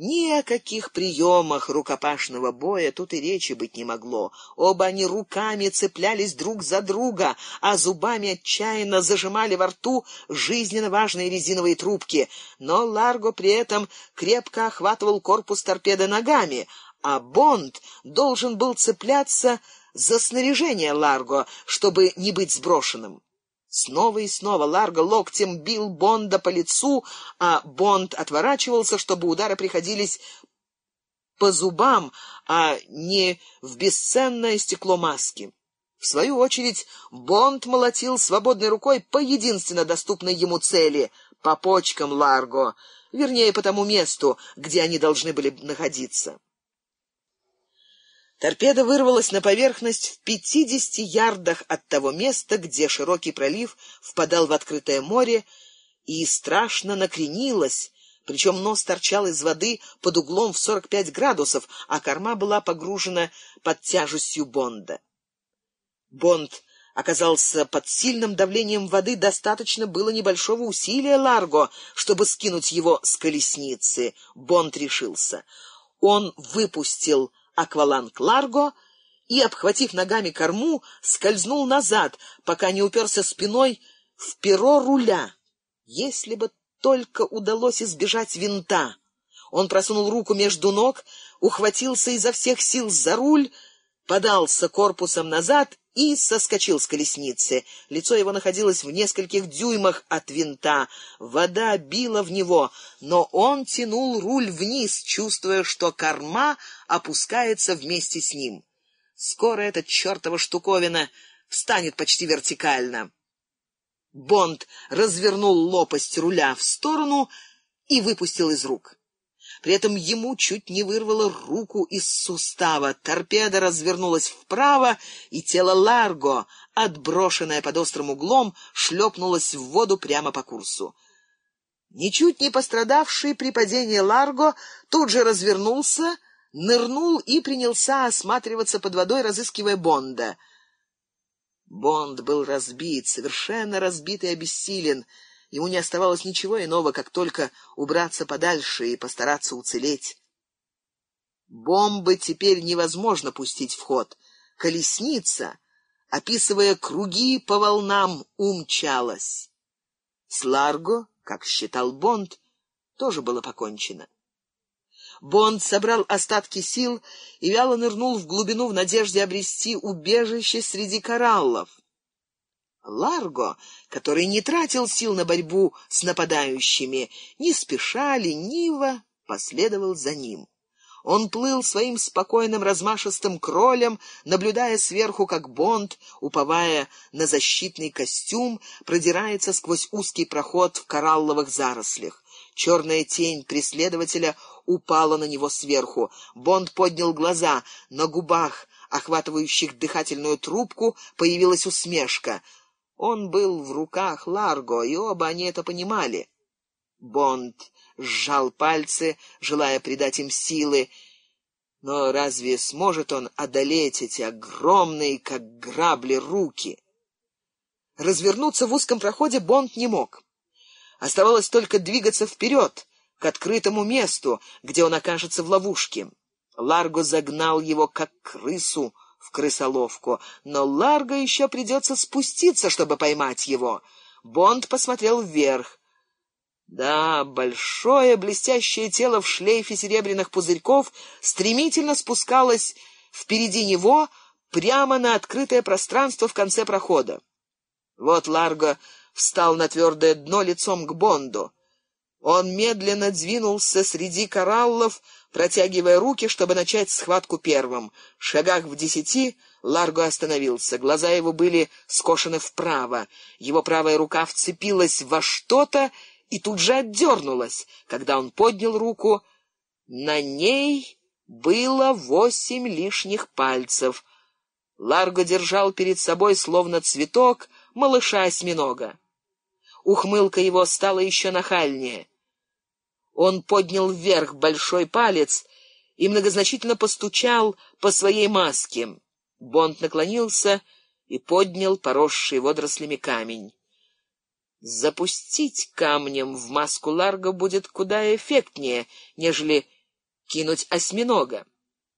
Ни о каких приемах рукопашного боя тут и речи быть не могло. Оба они руками цеплялись друг за друга, а зубами отчаянно зажимали во рту жизненно важные резиновые трубки. Но Ларго при этом крепко охватывал корпус торпеды ногами, а Бонд должен был цепляться за снаряжение Ларго, чтобы не быть сброшенным. Снова и снова Ларго локтем бил Бонда по лицу, а Бонд отворачивался, чтобы удары приходились по зубам, а не в бесценное стекло маски. В свою очередь Бонд молотил свободной рукой по единственно доступной ему цели — по почкам Ларго, вернее, по тому месту, где они должны были находиться. Торпеда вырвалась на поверхность в пятидесяти ярдах от того места, где широкий пролив впадал в открытое море, и страшно накренилась, причем нос торчал из воды под углом в сорок пять градусов, а корма была погружена под тяжестью Бонда. Бонд оказался под сильным давлением воды, достаточно было небольшого усилия Ларго, чтобы скинуть его с колесницы. Бонд решился. Он выпустил акваланг Ларго и, обхватив ногами корму, скользнул назад, пока не уперся спиной в перо руля. Если бы только удалось избежать винта. Он просунул руку между ног, ухватился изо всех сил за руль, подался корпусом назад и соскочил с колесницы. Лицо его находилось в нескольких дюймах от винта. Вода била в него, но он тянул руль вниз, чувствуя, что корма опускается вместе с ним. Скоро эта чертова штуковина встанет почти вертикально. Бонд развернул лопасть руля в сторону и выпустил из рук. При этом ему чуть не вырвало руку из сустава. Торпеда развернулась вправо, и тело Ларго, отброшенное под острым углом, шлепнулось в воду прямо по курсу. Ничуть не пострадавший при падении Ларго тут же развернулся, нырнул и принялся осматриваться под водой, разыскивая Бонда. Бонд был разбит, совершенно разбит и обессилен. Ему не оставалось ничего иного, как только убраться подальше и постараться уцелеть. Бомбы теперь невозможно пустить в ход. Колесница, описывая круги по волнам, умчалась. С Ларго, как считал Бонд, тоже было покончено. Бонд собрал остатки сил и вяло нырнул в глубину в надежде обрести убежище среди кораллов. Ларго, который не тратил сил на борьбу с нападающими, не спеша, лениво последовал за ним. Он плыл своим спокойным размашистым кролем, наблюдая сверху, как Бонд, уповая на защитный костюм, продирается сквозь узкий проход в коралловых зарослях. Черная тень преследователя упала на него сверху. Бонд поднял глаза. На губах, охватывающих дыхательную трубку, появилась усмешка — он был в руках Ларго, и оба они это понимали. Бонд сжал пальцы, желая придать им силы, но разве сможет он одолеть эти огромные, как грабли, руки? Развернуться в узком проходе Бонд не мог. Оставалось только двигаться вперед, к открытому месту, где он окажется в ловушке. Ларго загнал его, как крысу, в крысоловку, но Ларго еще придется спуститься, чтобы поймать его. Бонд посмотрел вверх. Да, большое блестящее тело в шлейфе серебряных пузырьков стремительно спускалось впереди него прямо на открытое пространство в конце прохода. Вот Ларго встал на твердое дно лицом к Бонду. Он медленно двинулся среди кораллов, протягивая руки, чтобы начать схватку первым. В шагах в десяти Ларго остановился. Глаза его были скошены вправо. Его правая рука вцепилась во что-то и тут же отдернулась. Когда он поднял руку, на ней было восемь лишних пальцев. Ларго держал перед собой, словно цветок, малыша-осьминога. Ухмылка его стала еще нахальнее. Он поднял вверх большой палец и многозначительно постучал по своей маске. Бонд наклонился и поднял поросший водорослями камень. Запустить камнем в маску Ларго будет куда эффектнее, нежели кинуть осьминога.